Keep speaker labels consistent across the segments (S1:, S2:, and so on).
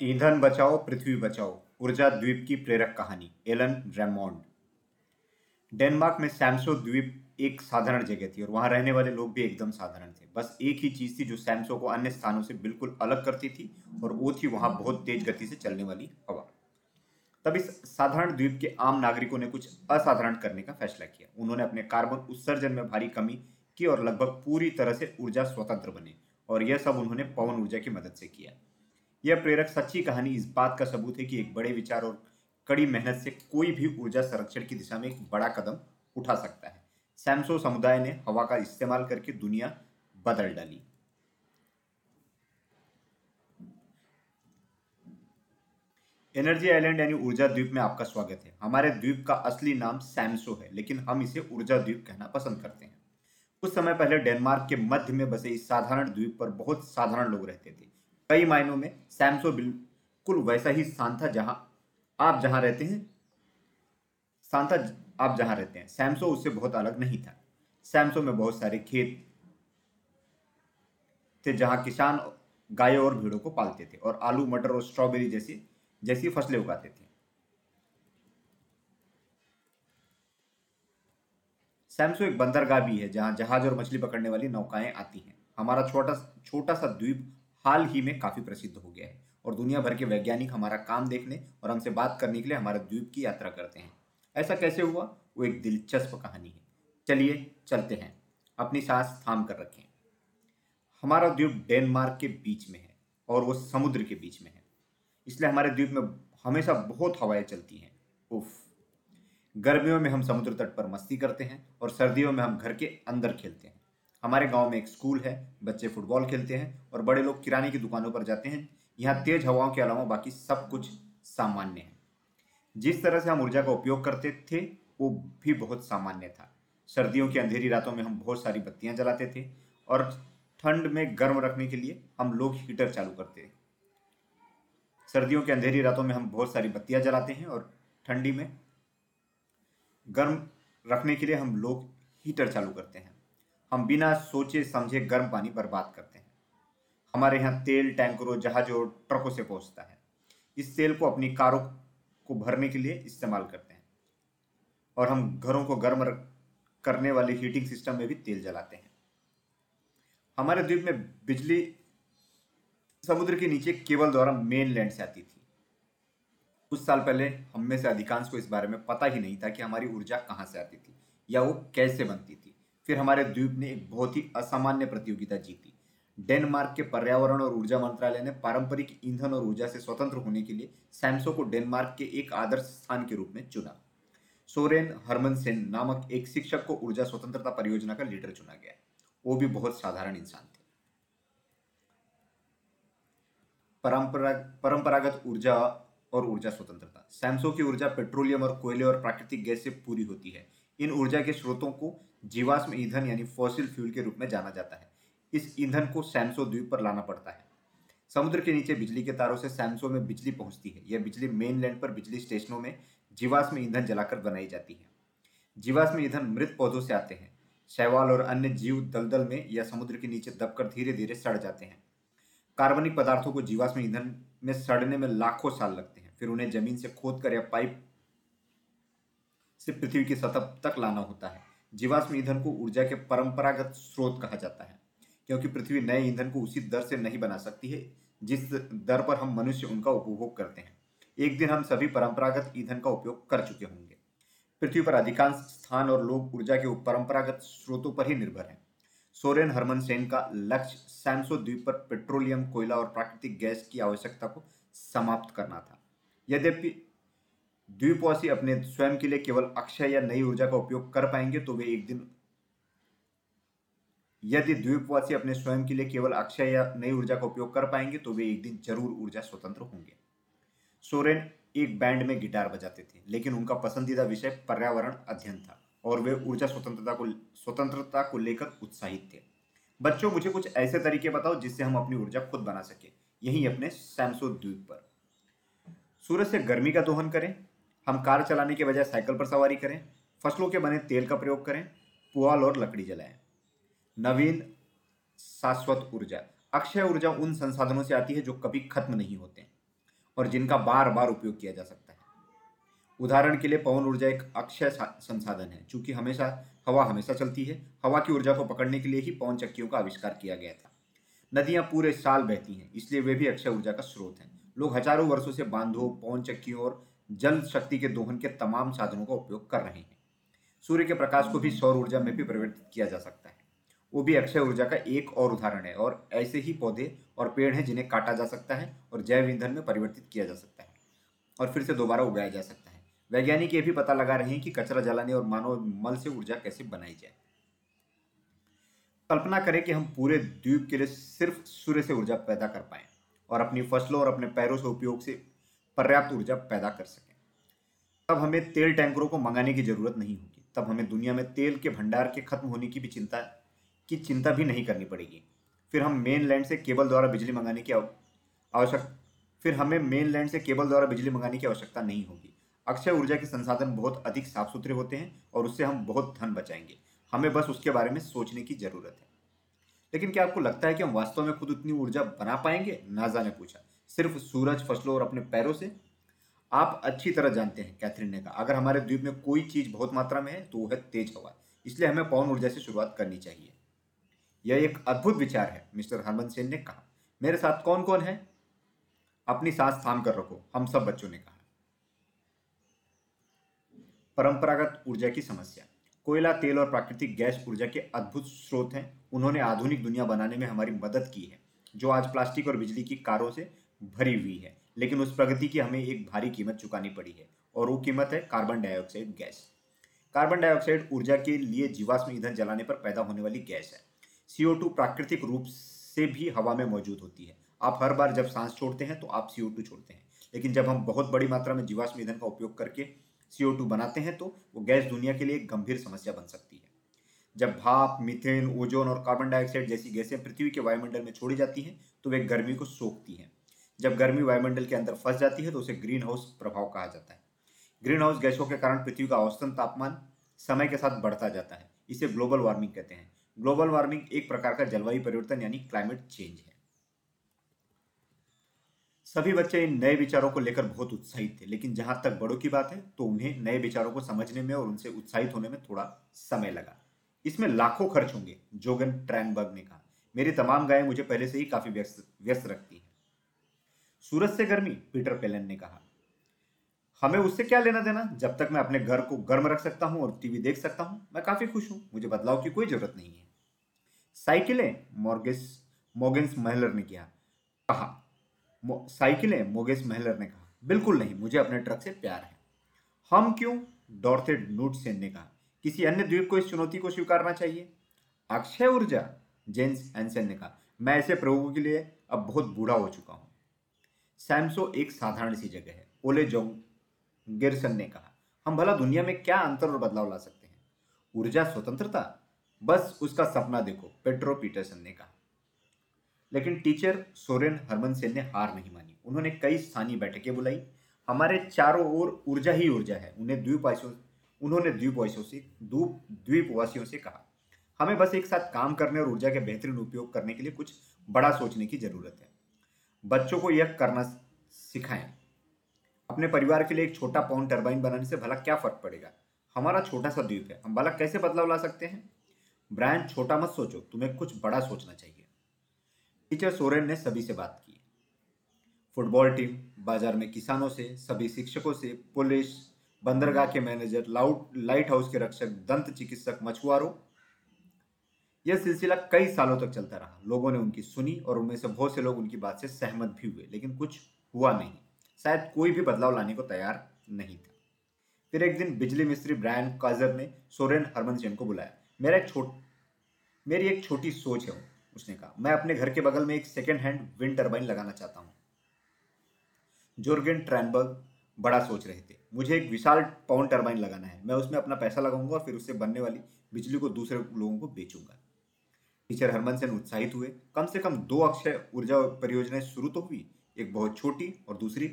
S1: ईंधन बचाओ, पृथ्वी बचाओ। ऊर्जा द्वीप की प्रेरक कहानी, एलन रेमोंड। डेनमार्क में सैमसो द्वीप एक साधारण जगह थी और वहाँ रहने वाले लोग भी एकदम साधारण थे। बस एक ही चीज़ थी जो सैमसो को अन्य स्थानों से बिल्कुल अलग करती थी और वो थी वहाँ बहुत तेज गति से चलने वाली हवा। तब इस साधारण द्वीप के आम नागरिकों ने कुछ असाधारण करने का फैसला किया। उन्होंने अपने कार्बन उत्सर्जन में भारी कमी की और लगभग पूरी तरह से ऊर्जा स्वतंत्र बने और यह सब उन्होंने पवन ऊर्जा की मदद से किया। यह प्रेरक सच्ची कहानी इस बात का सबूत है कि एक बड़े विचार और कड़ी मेहनत से कोई भी ऊर्जा संरक्षण की दिशा में एक बड़ा कदम उठा सकता है। सैमसो समुदाय ने हवा का इस्तेमाल करके दुनिया बदल डाली। एनर्जी आइलैंड यानी ऊर्जा द्वीप में आपका स्वागत है। हमारे द्वीप का असली नाम सैमसो है, लेकिन हम इसे ऊर्जा द्वीप कहना पसंद करते हैं। कुछ समय पहले डेनमार्क के मध्य में बसे इस साधारण द्वीप पर बहुत साधारण लोग रहते थे। कई मायनों में सैमसो बिल्कुल वैसा ही स्थान था जहाँ आप जहाँ रहते हैं था आप जहाँ रहते हैं। सैमसो उससे बहुत अलग नहीं था। सैमसो में बहुत सारे खेत थे जहाँ किसान गायों और भीड़ों को पालते थे और आलू, मटर और स्ट्रॉबेरी जैसी जैसी फ़सलें उगाते थे। सैमसो एक बंदरगाह भी है जहाँ जहाज़ और मछली पकड़ने वाली नौकाएँ आती हैं। हमारा छोटा छोटा सा द्वीप हाल ही में काफ़ी प्रसिद्ध हो गया है और दुनिया भर के वैज्ञानिक हमारा काम देखने और हमसे बात करने के लिए हमारे द्वीप की यात्रा करते हैं। ऐसा कैसे हुआ? वो एक दिलचस्प कहानी है। चलिए चलते हैं। अपनी सांस थाम कर रखें। हमारा द्वीप डेनमार्क के बीच में है और वो समुद्र के बीच में है। इसलिए हमारे द्वीप में हमेशा बहुत हवाएँ चलती हैं। उफ। गर्मियों में हम समुद्र तट पर मस्ती करते हैं और सर्दियों में हम घर के अंदर खेलते हैं। हमारे गाँव में एक स्कूल है, बच्चे फुटबॉल खेलते हैं और बड़े लोग किराने की दुकानों पर जाते हैं। यहाँ तेज हवाओं के अलावा बाकी सब कुछ सामान्य है। जिस तरह से हम ऊर्जा का उपयोग करते थे, वो भी बहुत सामान्य था। सर्दियों की अंधेरी रातों में हम बहुत सारी बत्तियाँ जलाते थे और ठंड में गर्म रखने के लिए हम लोग हीटर चालू करते थे। सर्दियों की अंधेरी रातों में हम बहुत सारी बत्तियाँ जलाते हैं और ठंडी में गर्म रखने के लिए हम लोग हीटर चालू करते हैं। हम बिना सोचे समझे गर्म पानी बर्बाद करते हैं। हमारे यहाँ तेल, टैंकरों, जहाजों ट्रकों से पहुँचता है। इस तेल को अपनी कारों को भरने के लिए इस्तेमाल करते हैं। और हम घरों को गर्म करने वाले हीटिंग सिस्टम में भी तेल जलाते हैं। हमारे द्वीप में बिजली समुद्र के नीचे केबल द्वारा मेन लैंड से आती थी। कुछ साल पहले हम में से अधिकांश को इस बारे में पता ही नहीं था कि हमारी ऊर्जा कहाँ से आती थी या वो कैसे बनती थी। फिर हमारे द्वीप ने एक बहुत ही असामान्य प्रतियोगिता जीती। डेनमार्क के पर्यावरण और ऊर्जा मंत्रालय ने पारंपरिक ईंधन और ऊर्जा से स्वतंत्र होने के लिए सैमसो को डेनमार्क के एक आदर्श स्थान के रूप में चुना। सोरेन हरमन सेन नामक एक शिक्षक को ऊर्जा स्वतंत्रता परियोजना का लीडर चुना गया। वो भी बहुत साधारण इंसान थे। परंपरा, परंपरागत ऊर्जा और ऊर्जा स्वतंत्रता। सैमसो की ऊर्जा पेट्रोलियम और कोयले और प्राकृतिक गैस से पूरी होती है। इन ऊर्जा के स्रोतों को जीवाश्म ईंधन यानी फॉसिल फ्यूल के रूप में जाना जाता है। इस ईंधन को सैमसो द्वीप पर लाना पड़ता है। समुद्र के नीचे बिजली के तारों से सैमसो में बिजली पहुँचती है। यह बिजली मेनलैंड पर बिजली स्टेशनों में जीवाश्म ईंधन जलाकर बनाई जाती है। जीवाश्म ईंधन मृत पौधों से आते हैं। शैवाल और अन्य जीव दलदल में या समुद्र के नीचे दबकर धीरे धीरे सड़ जाते हैं। कार्बनिक पदार्थों को जीवाश्म ईंधन में सड़ने में लाखों साल लगते हैं। फिर उन्हें ज़मीन से खोद कर या पाइप से पृथ्वी की सतह तक लाना होता है। जीवाश्म ईंधन को ऊर्जा के परंपरागत स्रोत कहा जाता है, क्योंकि पृथ्वी नए ईंधन को उसी दर से नहीं बना सकती है, जिस दर पर हम मनुष्य उनका उपभोग करते हैं। एक दिन हम सभी परंपरागत ईंधन का उपयोग कर चुके होंगे। पृथ्वी पर अधिकांश स्थान और लोग ऊर्जा के परंपरागत स्रोतों पर ही निर्भर हैं। सोरेन हरमन सेन का लक्ष्य सैमसो द्वीप पर पेट्रोलियम, कोयला और प्राकृतिक गैस की आवश्यकता को समाप्त करना था। यद्यपि द्वीपवासी अपने स्वयं के लिए केवल अक्षय या नई ऊर्जा का उपयोग कर पाएँगे तो वे एक दिन यदि द्वीपवासी अपने स्वयं के लिए केवल अक्षय या नई ऊर्जा का उपयोग कर पाएँगे तो वे एक दिन ज़रूर ऊर्जा स्वतंत्र होंगे। सोरेन एक बैंड में गिटार बजाते थे, लेकिन उनका पसंदीदा विषय पर्यावरण अध्ययन था और वे ऊर्जा स्वतंत्रता को स्वतंत्रता को लेकर उत्साहित थे। बच्चों, मुझे कुछ ऐसे तरीके बताओ जिससे हम अपनी ऊर्जा खुद बना सके। यही अपने सैमसो द्वीप पर। सूरज से गर्मी का दोहन करें। हम कार चलाने के बजाय साइकिल पर सवारी करें, फ़सलों के बने तेल का प्रयोग करें, पुआल और लकड़ी जलाएँ। नवीन शाश्वत ऊर्जा, अक्षय ऊर्जा उन संसाधनों से आती है जो कभी खत्म नहीं होते और जिनका बार बार उपयोग किया जा सकता है। उदाहरण के लिए पवन ऊर्जा एक अक्षय संसाधन है, चूँकि हमेशा, हवा हमेशा चलती है। हवा की ऊर्जा को पकड़ने के लिए ही पवन चक्कियों का आविष्कार किया गया था। नदियाँ पूरे साल बहती हैं, इसलिए वे भी अक्षय ऊर्जा का स्रोत हैं। लोग हज़ारों वर्षों से बांधों, पवन चक्कियों और जल शक्ति के दोहन के तमाम साधनों का उपयोग कर रहे हैं। सूर्य के प्रकाश को भी सौर ऊर्जा में भी परिवर्तित किया जा सकता है। वो भी अक्षय ऊर्जा का एक और उदाहरण है और ऐसे ही पौधे और पेड़ हैं जिन्हें काटा जा सकता है और जैव ईंधन में परिवर्तित किया जा सकता है और फिर से दोबारा उगाया जा सकता है। वैज्ञानिक ये भी पता लगा रहे हैं कि कचरा जलाने और मानव मल से ऊर्जा कैसे बनाई जाए। कल्पना करें कि हम पूरे द्वीप के लिए सिर्फ़ सूर्य से ऊर्जा पैदा कर पाए और अपनी फ़सलों और अपने पैरों से उपयोग से पर्याप्त ऊर्जा पैदा कर सकें। तब हमें तेल टैंकरों को मंगाने की ज़रूरत नहीं होगी। तब हमें दुनिया में तेल के भंडार के खत्म होने की भी चिंता, की चिंता भी नहीं करनी पड़ेगी। फिर हम मेन लैंड से केबल द्वारा बिजली मंगाने की आवश्यक, फिर हमें मेन लैंड से केबल द्वारा बिजली मंगाने की आवश्यकता नहीं होगी। अक्षय ऊर्जा के संसाधन बहुत अधिक साफ़ सुथरे होते हैं और उससे हम बहुत धन बचाएँगे। हमें बस उसके बारे में सोचने की ज़रूरत है। लेकिन क्या आपको लगता है कि हम वास्तव में खुद उतनी ऊर्जा बना पाएँगे? नाजा ने पूछा। सिर्फ़ सूरज, फ़सलों और अपने पैरों से। आप अच्छी तरह जानते हैं कैथरीन ने कहा, अगर हमारे द्वीप में कोई चीज़ बहुत मात्रा में है तो वो है तेज हवा। इसलिए हमें पवन ऊर्जा से शुरुआत करनी चाहिए। यह एक अद्भुत विचार है, मिस्टर हरमन सेन ने कहा। मेरे साथ कौन कौन है? अपनी सांस थाम कर रखो, हम सब बच्चों ने कहा। परंपरागत ऊर्जा की समस्या। कोयला, तेल और प्राकृतिक गैस ऊर्जा के अद्भुत स्रोत हैं। उन्होंने आधुनिक दुनिया बनाने में हमारी मदद की है। जो आज प्लास्टिक और बिजली की कारों से भरी हुई है। लेकिन उस प्रगति की हमें एक भारी कीमत चुकानी पड़ी है और वो कीमत है carbon dioxide gas carbon dioxide ऊर्जा के लिए जीवाश्म ईंधन जलाने पर पैदा होने वाली गैस है। सीओ प्राकृतिक रूप से भी हवा में मौजूद होती है। आप हर बार जब सांस छोड़ते हैं तो आप सीओ छोड़ते हैं। लेकिन जब हम बहुत बड़ी मात्रा में जीवाश्म ईंधन का उपयोग करके सीओ बनाते हैं तो वो गैस दुनिया के लिए एक गंभीर समस्या बन सकती है। जब भाप मीथेन ओजोन और कार्बन डाइऑक्साइड जैसी गैसें पृथ्वी के वायुमंडल में छोड़ी जाती हैं तो वे गर्मी को सोखती हैं। जब गर्मी वायुमंडल के अंदर फंस जाती है तो उसे ग्रीन हाउस प्रभाव कहा जाता है। ग्रीन हाउस गैसों के कारण पृथ्वी का औसतन तापमान समय के साथ बढ़ता जाता है। इसे ग्लोबल वार्मिंग कहते हैं। ग्लोबल वार्मिंग एक प्रकार का जलवायु परिवर्तन यानी क्लाइमेट चेंज है। सभी बच्चे इन नए विचारों को लेकर बहुत उत्साहित थे, लेकिन जहाँ तक बड़ों की बात है तो उन्हें नए विचारों को समझने में और उनसे उत्साहित होने में थोड़ा समय लगा। इसमें लाखों खर्च होंगे, जोगन ट्रैनबर्ग ने कहा। मेरी तमाम गायें मुझे पहले से ही काफ़ी व्यस्त व्यस्त रखती हैं। सूरज से गर्मी, पीटर पेलन ने कहा। हमें उससे क्या लेना देना? जब तक मैं अपने घर को गर्म रख सकता हूँ और टीवी देख सकता हूँ, मैं काफ़ी खुश हूँ। मुझे बदलाव की कोई ज़रूरत नहीं है। साइकिलें, मॉर्गेस, मोगेंस महलर ने किया। कहा। साइकिलें, मोगेस महलर ने कहा। बिल्कुल नहीं, मुझे अपने ट्रक से प्यार है। हम क्यों? डॉर्थे नूट सेन ने कहा। किसी अन्य द्वीप को इस चुनौती को स्वीकारना चाहिए? अक्षय ऊर्जा, जेम्स एनसेन ने कहा। मैं ऐसे प्रयोगों के लिए अब बहुत बूढ़ा हो चुका हूँ। सैमसो एक साधारण सी जगह है। ओले जोंग गिरसन ने कहा, हम भला दुनिया में क्या अंतर और बदलाव ला सकते हैं? ऊर्जा, स्वतंत्रता? बस उसका सपना देखो, पेट्रो पीटरसन ने कहा। लेकिन टीचर सोरेन हरमन सेन ने हार नहीं मानी। उन्होंने कई स्थानीय बैठकें बुलाई। हमारे चारों ओर ऊर्जा ही ऊर्जा है। उन्हें द्वीपवासियों, उन्होंने द्वीपवासियों से द्वीपवासियों से कहा, हमें बस एक साथ काम करने और ऊर्जा के बेहतरीन उपयोग करने के लिए कुछ बड़ा सोचने की ज़रूरत है। बच्चों को यह करना सिखाएँ। अपने परिवार के लिए एक छोटा पाउंड टर्बाइन बनाने से भला क्या फ़र्क पड़ेगा? हमारा छोटा सा द्वीप है, हम भला कैसे बदलाव ला सकते हैं? ब्रांड छोटा मत सोचो, तुम्हें कुछ बड़ा सोचना चाहिए। टीचर सोरेन ने सभी से बात की। फुटबॉल टीम, बाज़ार में किसानों से, सभी शिक्षकों से, पुलिस, बंदरगाह के मैनेजर लाउट लाइट हाउस के रक्षक, दंत चिकित्सक, मछुआरों यह सिलसिला कई सालों तक चलता रहा। लोगों ने उनकी सुनी और उनमें से बहुत से लोग उनकी बात से सहमत भी हुए, लेकिन कुछ हुआ नहीं। शायद कोई भी बदलाव लाने को तैयार नहीं था। फिर एक दिन बिजली मिस्त्री ब्रायन काजर ने सोरेन हरमन को बुलाया। मेरा एक छोट, मेरी एक छोटी सोच है, उसने कहा। मैं अपने घर के बगल में एक सेकेंड हैंड विंड टर्बाइन लगाना चाहता हूँ। जोर्गेन ट्रैनबर्ग बड़ा सोच रहे थे। मुझे एक विशाल पवन टर्बाइन लगाना है। मैं उसमें अपना पैसा लगाऊँगा और फिर उससे बनने वाली बिजली को दूसरे लोगों को बेचूँगा। टीचर हरमन सेन उत्साहित हुए। कम से कम दो अक्षय ऊर्जा परियोजनाएँ शुरू तो हुई, एक बहुत छोटी और दूसरी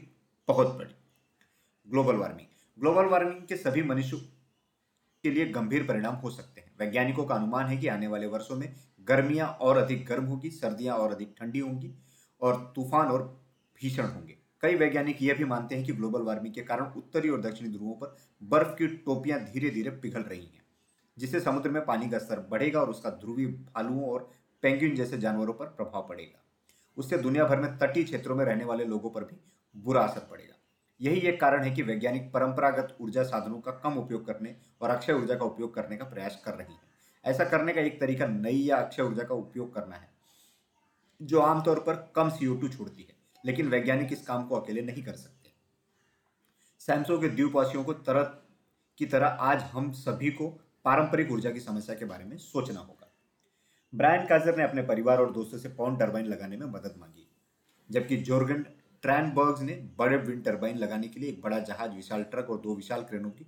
S1: बहुत बड़ी। Global warming. ग्लोबल वार्मिंग के सभी मनुष्य के लिए गंभीर परिणाम हो सकते हैं। वैज्ञानिकों का अनुमान है कि आने वाले वर्षों में गर्मियाँ और अधिक गर्म होगी, सर्दियाँ और अधिक ठंडी होंगी और तूफ़ान और भीषण होंगे। कई वैज्ञानिक यह भी मानते हैं कि ग्लोबल वार्मिंग के कारण उत्तरी और दक्षिणी ध्रुवों पर बर्फ़ की टोपियाँ धीरे धीरे पिघल रही हैं। जिससे समुद्र में पानी का स्तर बढ़ेगा और उसका ध्रुवीय भालुओं और पेंगुइन जैसे जानवरों पर प्रभाव पड़ेगा। उससे दुनिया भर में तटीय क्षेत्रों में रहने वाले लोगों पर भी बुरा असर पड़ेगा। यही एक कारण है कि वैज्ञानिक परंपरागत ऊर्जा साधनों का कम उपयोग करने और अक्षय ऊर्जा का उपयोग करने का प्रयास कर रही है। ऐसा करने का एक तरीका नई या अक्षय ऊर्जा का उपयोग करना है, जो आमतौर पर कम सीओ छोड़ती है, लेकिन वैज्ञानिक इस काम को अकेले नहीं कर सकते। सैमसंग के द्वीपवासियों को तरह, की तरह आज हम सभी को पारंपरिक ऊर्जा की समस्या के बारे में सोचना होगा। ब्रायन काजर ने अपने परिवार और दोस्तों से पॉन टर्बाइन लगाने में मदद मांगी, जबकि जोर्गन ट्रैनबर्ग्स ने बड़े विंड टर्बाइन लगाने के लिए एक बड़ा जहाज़, विशाल ट्रक और दो विशाल क्रेनों की,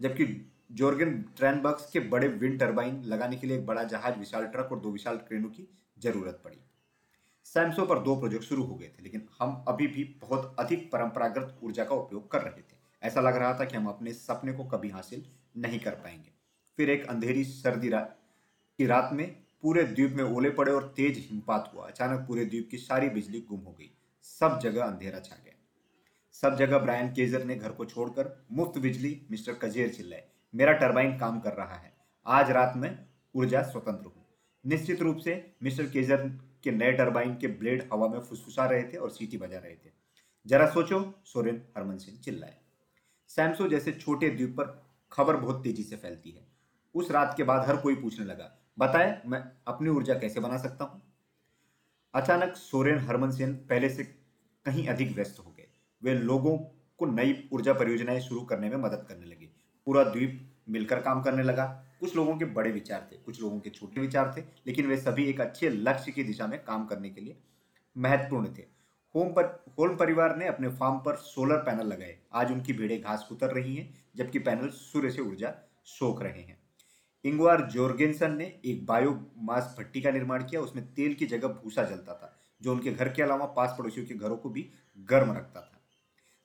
S1: जबकि जोर्गन ट्रैनबर्ग्स के बड़े विंड टर्बाइन लगाने के लिए एक बड़ा जहाज़, विशाल ट्रक और दो विशाल क्रेनों की ज़रूरत पड़ी। सैमसो पर दो प्रोजेक्ट शुरू हो गए थे, लेकिन हम अभी भी बहुत अधिक परंपरागत ऊर्जा का उपयोग कर रहे थे। ऐसा लग रहा था कि हम अपने सपने को कभी हासिल नहीं कर पाएँगे। फिर एक अंधेरी सर्दी रात की रात में पूरे द्वीप में ओले पड़े और तेज हिमपात हुआ। अचानक पूरे द्वीप की सारी बिजली गुम हो गई। सब जगह अंधेरा छा गया। सब जगह ब्रायन केजर ने घर को छोड़कर मुफ़्त बिजली मिस्टर कजेर चिल्लाए। मेरा टरबाइन काम कर रहा है। आज रात में ऊर्जा स्वतंत्र हूँ। निश्चित रूप से मिस्टर केजर के नए टरबाइन के ब्लेड हवा में फुसफुसा रहे थे और सीटी बजा रहे थे। जरा सोचो, सोरेन हरमन सिंह चिल्लाए। सैमसो जैसे छोटे द्वीप पर खबर बहुत तेज़ी से फैलती है। उस रात के बाद हर कोई पूछने लगा, बताए, मैं अपनी ऊर्जा कैसे बना सकता हूँ? अचानक सोरेन हरमन सेन पहले से कहीं अधिक व्यस्त हो गए। वे लोगों को नई ऊर्जा परियोजनाएँ शुरू करने में मदद करने लगे। पूरा द्वीप मिलकर काम करने लगा। कुछ लोगों के बड़े विचार थे, कुछ लोगों के छोटे विचार थे, लेकिन वे सभी एक अच्छे लक्ष्य की दिशा में काम करने के लिए महत्वपूर्ण थे। होम पर होम परिवार ने अपने फार्म पर सोलर पैनल लगाए। आज उनकी भेड़ें घास उतर रही हैं, जबकि पैनल सूर्य से ऊर्जा सोख रहे हैं। इंगवार जोर्गेंसन ने एक बायोमास भट्टी का निर्माण किया, उसमें तेल की जगह भूसा जलता था, जो उनके घर के अलावा पास पड़ोसियों के घरों को भी गर्म रखता था।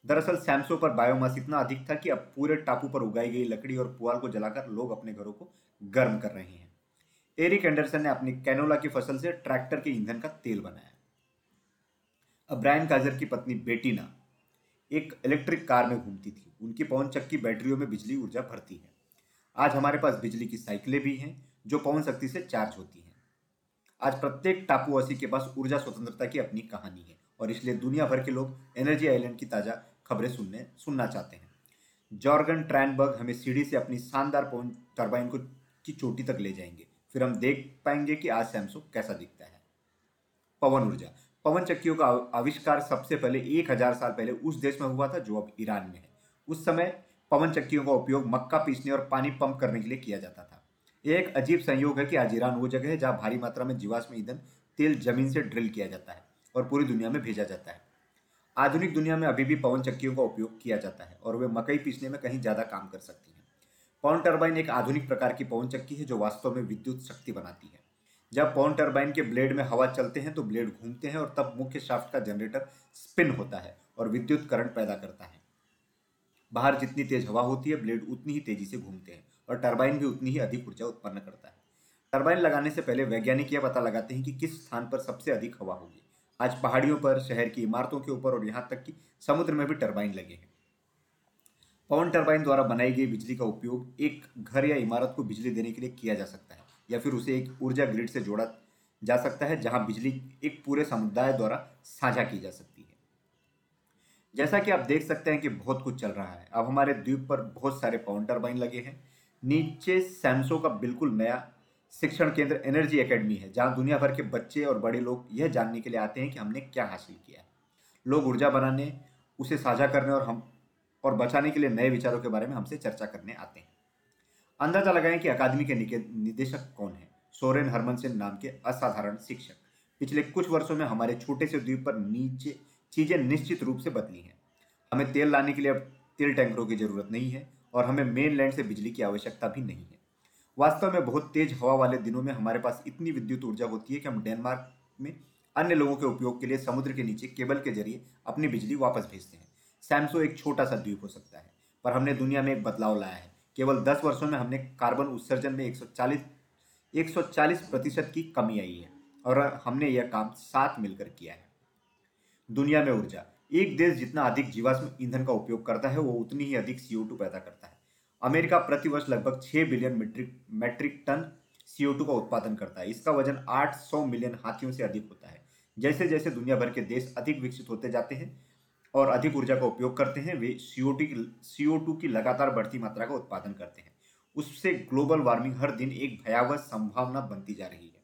S1: दरअसल सैमसो पर बायोमास इतना अधिक था कि अब पूरे टापू पर उगाई गई लकड़ी और पुआल को जलाकर लोग अपने घरों को गर्म कर रहे हैं। एरिक एंडरसन ने अपनी कैनोला की फ़सल से ट्रैक्टर के ईंधन का तेल बनाया। अब ब्रायन काजर की पत्नी बेटीना एक इलेक्ट्रिक कार में घूमती थी। उनकी पवन चक्की बैटरियों में बिजली ऊर्जा भरती है। आज हमारे पास बिजली की साइकिलें भी हैं, जो पवन शक्ति से चार्ज होती हैं। आज प्रत्येक टापूवासी के पास ऊर्जा स्वतंत्रता की अपनी कहानी है, और इसलिए दुनिया भर के लोग एनर्जी आइलैंड की ताज़ा खबरें सुनने, सुनना चाहते हैं। जॉर्गन ट्रैनबर्ग हमें सीढ़ी से अपनी शानदार पवन टर्बाइन को, की चोटी तक ले जाएँगे। फिर हम देख पाएँगे कि आज सैमसंग कैसा दिखता है। पवन ऊर्जा। पवन चक्कियों का आविष्कार सबसे पहले एक हज़ार साल पहले उस देश में हुआ था, जो अब ईरान में है। उस समय पवन चक्कियों का उपयोग मक्का पीसने और पानी पंप करने के लिए किया जाता था। एक अजीब संयोग है कि आज ईरान वो जगह है जहाँ भारी मात्रा में जीवाश्म ईंधन तेल ज़मीन से ड्रिल किया जाता है और पूरी दुनिया में भेजा जाता है। आधुनिक दुनिया में अभी भी पवन चक्कियों का उपयोग किया जाता है और वे मकई पीसने में कहीं ज़्यादा काम कर सकती हैं। पवन टर्बाइन एक आधुनिक प्रकार की पवन चक्की है जो वास्तव में विद्युत शक्ति बनाती है। जब पवन टर्बाइन के ब्लेड में हवा चलते हैं तो ब्लेड घूमते हैं और तब मुख्य शाफ्ट का जनरेटर स्पिन होता है और विद्युत करंट पैदा करता है। बाहर जितनी तेज हवा होती है, ब्लेड उतनी ही तेज़ी से घूमते हैं और टर्बाइन भी उतनी ही अधिक ऊर्जा उत्पन्न करता है। टर्बाइन लगाने से पहले वैज्ञानिक यह पता लगाते हैं कि किस स्थान पर सबसे अधिक हवा होगी। आज पहाड़ियों पर, शहर की इमारतों के ऊपर और यहाँ तक कि समुद्र में भी टरबाइन लगे हैं। पवन टरबाइन द्वारा बनाई गई बिजली का उपयोग एक घर या इमारत को बिजली देने के लिए किया जा सकता है या फिर उसे एक ऊर्जा ग्रिड से जोड़ा जा सकता है, जहाँ बिजली एक पूरे समुदाय द्वारा साझा की जा सकती है। जैसा कि आप देख सकते हैं कि बहुत कुछ चल रहा है। अब हमारे द्वीप पर बहुत सारे पवन टरबाइन लगे हैं। नीचे सैमसो का बिल्कुल नया शिक्षण केंद्र एनर्जी एकेडमी है, जहाँ दुनिया भर के बच्चे और बड़े लोग यह जानने के लिए आते हैं कि हमने क्या हासिल किया लोग ऊर्जा बनाने, उसे साझा करने और हम, और बचाने के लिए नए विचारों के बारे में हमसे चर्चा करने आते हैं। अंदाज़ा लगाएँ कि अकादमी के निदेशक कौन है? सोरेन हरमन सिंह नाम के असाधारण शिक्षक। पिछले कुछ वर्षों में हमारे छोटे से द्वीप पर नीचे चीज़ें निश्चित रूप से बदली हैं। हमें तेल लाने के लिए अब तेल टैंकरों की ज़रूरत नहीं है और हमें मेन लैंड से बिजली की आवश्यकता भी नहीं है। वास्तव में बहुत तेज हवा वाले दिनों में हमारे पास इतनी विद्युत ऊर्जा होती है कि हम डेनमार्क में अन्य लोगों के उपयोग के लिए समुद्र के नीचे केबल के ज़रिए अपनी बिजली वापस भेजते हैं। सैमसो एक छोटा सा द्वीप हो सकता है, पर हमने दुनिया में एक बदलाव लाया है। केवल दस वर्षों में हमने कार्बन उत्सर्जन में 140 140 प्रतिशत की कमी आई है और हमने यह काम साथ मिलकर किया है। दुनिया में ऊर्जा। एक देश जितना अधिक जीवाश्म ईंधन का उपयोग करता है, वो उतनी ही अधिक सीओ पैदा करता है। अमेरिका प्रतिवर्ष लगभग 6 billion metric, metric ton CO का उत्पादन करता है। इसका वज़न 800 मिलियन हाथियों से अधिक होता है। जैसे जैसे दुनिया भर के देश अधिक विकसित होते जाते हैं और अधिक ऊर्जा का उपयोग करते हैं, वे सीओ सीओ की लगातार बढ़ती मात्रा का उत्पादन करते हैं। उससे ग्लोबल वार्मिंग हर दिन एक भयावह संभावना बनती जा रही है।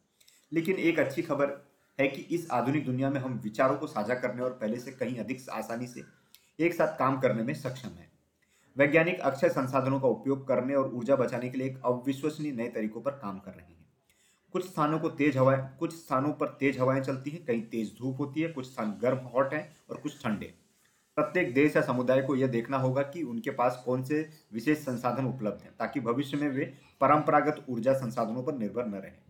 S1: लेकिन एक अच्छी खबर है कि इस आधुनिक दुनिया में हम विचारों को साझा करने और पहले से कहीं अधिक आसानी से एक साथ काम करने में सक्षम है। वैज्ञानिक अक्षय संसाधनों का उपयोग करने और ऊर्जा बचाने के लिए एक अविश्वसनीय नए तरीकों पर काम कर रहे हैं। कुछ स्थानों को तेज हवाएँ, कुछ स्थानों पर तेज हवाएँ चलती हैं, कहीं तेज धूप होती है, कुछ स्थान गर्म, हॉट हैं और कुछ ठंडे। प्रत्येक देश या समुदाय को यह देखना होगा कि उनके पास कौन से विशेष संसाधन उपलब्ध हैं, ताकि भविष्य में वे परंपरागत ऊर्जा संसाधनों पर निर्भर न रहें।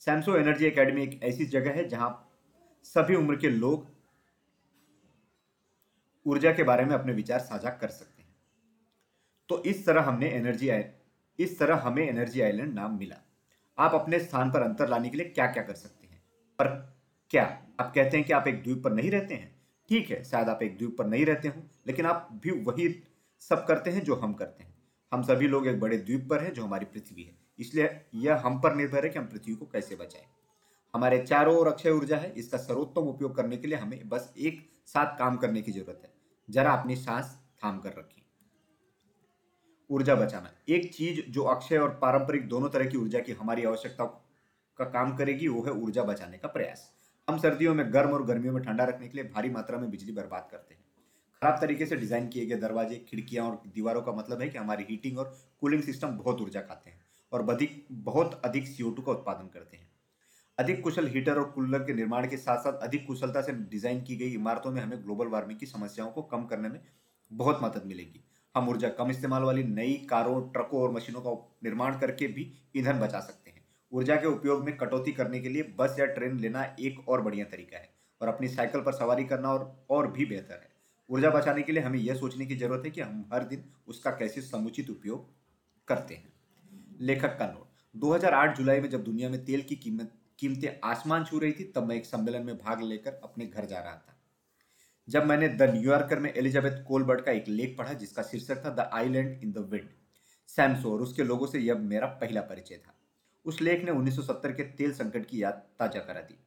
S1: सैमसो एनर्जी एकेडमी एक ऐसी जगह है जहाँ सभी उम्र के लोग ऊर्जा के बारे में अपने विचार साझा कर सकते हैं। तो इस तरह हमने एनर्जी इस तरह हमें एनर्जी आइलैंड नाम मिला। आप अपने स्थान पर अंतर लाने के लिए क्या क्या कर सकते हैं? पर क्या आप कहते हैं कि आप एक द्वीप पर नहीं रहते हैं? ठीक है, शायद आप एक द्वीप पर नहीं रहते हो, लेकिन आप भी वही सब करते हैं जो हम करते हैं। हम सभी लोग एक बड़े द्वीप पर हैं जो हमारी पृथ्वी है। इसलिए यह हम पर निर्भर है कि हम पृथ्वी को कैसे बचाएँ। हमारे चारों ओर अक्षय ऊर्जा है, इसका सर्वोत्तम उपयोग करने के लिए हमें बस एक साथ काम करने की ज़रूरत है। जरा अपनी सांस थाम कर रखें। ऊर्जा बचाना, एक चीज़ जो अक्षय और पारंपरिक दोनों तरह की ऊर्जा की हमारी आवश्यकता का काम करेगी, वो है ऊर्जा बचाने का प्रयास। हम सर्दियों में गर्म और गर्मियों में ठंडा रखने के लिए भारी मात्रा में बिजली बर्बाद करते हैं। खराब तरीके से डिज़ाइन किए गए दरवाजे, खिड़कियाँ और दीवारों का मतलब है कि हमारी हीटिंग और कूलिंग सिस्टम बहुत ऊर्जा खाते हैं। और अधिक, बहुत अधिक सीओ का उत्पादन करते हैं। अधिक कुशल हीटर और कूलर के निर्माण के साथ साथ अधिक कुशलता से डिज़ाइन की गई इमारतों में हमें ग्लोबल वार्मिंग की समस्याओं को कम करने में बहुत मदद मिलेगी। हम ऊर्जा कम इस्तेमाल वाली नई कारों, ट्रकों और मशीनों का निर्माण करके भी ईंधन बचा सकते हैं। ऊर्जा के उपयोग में कटौती करने के लिए बस या ट्रेन लेना एक और बढ़िया तरीका है और अपनी साइकिल पर सवारी करना और और भी बेहतर है। ऊर्जा बचाने के लिए हमें यह सोचने की ज़रूरत है कि हम हर दिन उसका कैसे समुचित उपयोग करते हैं। लेखक का नोट। 2008 जुलाई में जब दुनिया में तेल की कीमत, कीमतें आसमान छू रही थी, तब मैं एक सम्मेलन में भाग लेकर अपने घर जा रहा था। जब मैंने द न्यूयॉर्कर में एलिजाबेथ कोलबर्ट का एक लेख पढ़ा, जिसका शीर्षक था the island in the wind Samso और उसके लोगों से यह मेरा पहला परिचय था। उस लेख ने 1970 के तेल संकट की याद ताज़ा करा दी।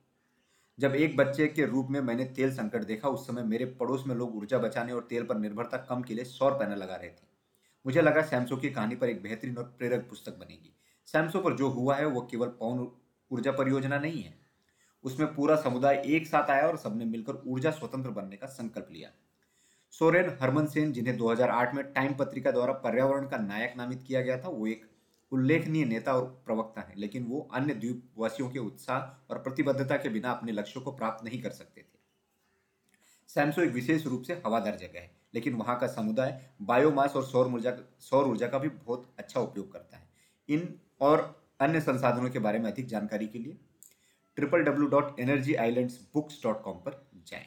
S1: जब एक बच्चे के रूप में मैंने तेल संकट देखा, उस समय मेरे पड़ोस में लोग ऊर्जा बचाने और तेल पर निर्भरता कम के लिए सौर पैनल लगा रहे थे। मुझे लगा सैमसो की कहानी पर एक बेहतरीन और प्रेरक पुस्तक बनेगी। सैमसो पर जो हुआ है, वो केवल पवन ऊर्जा परियोजना नहीं है। उसमें पूरा समुदाय एक साथ आया और सबने मिलकर ऊर्जा स्वतंत्र बनने का संकल्प लिया। सोरेन हरमन सेन, जिन्हें 2008 में टाइम पत्रिका द्वारा पर्यावरण का नायक नामित किया गया था, वो एक उल्लेखनीय नेता और प्रवक्ता हैं, लेकिन वो अन्य द्वीपवासियों के उत्साह और प्रतिबद्धता के बिना अपने लक्ष्यों को प्राप्त नहीं कर सकते थे। सैमसो एक विशेष रूप से हवादार जगह है, लेकिन वहाँ का समुदाय बायोमास और सौर ऊर्जा सौर ऊर्जा का भी बहुत अच्छा उपयोग करता है। इन और अन्य संसाधनों के बारे में अधिक जानकारी के लिए triple W dot energy island books dot com पर जाएँ।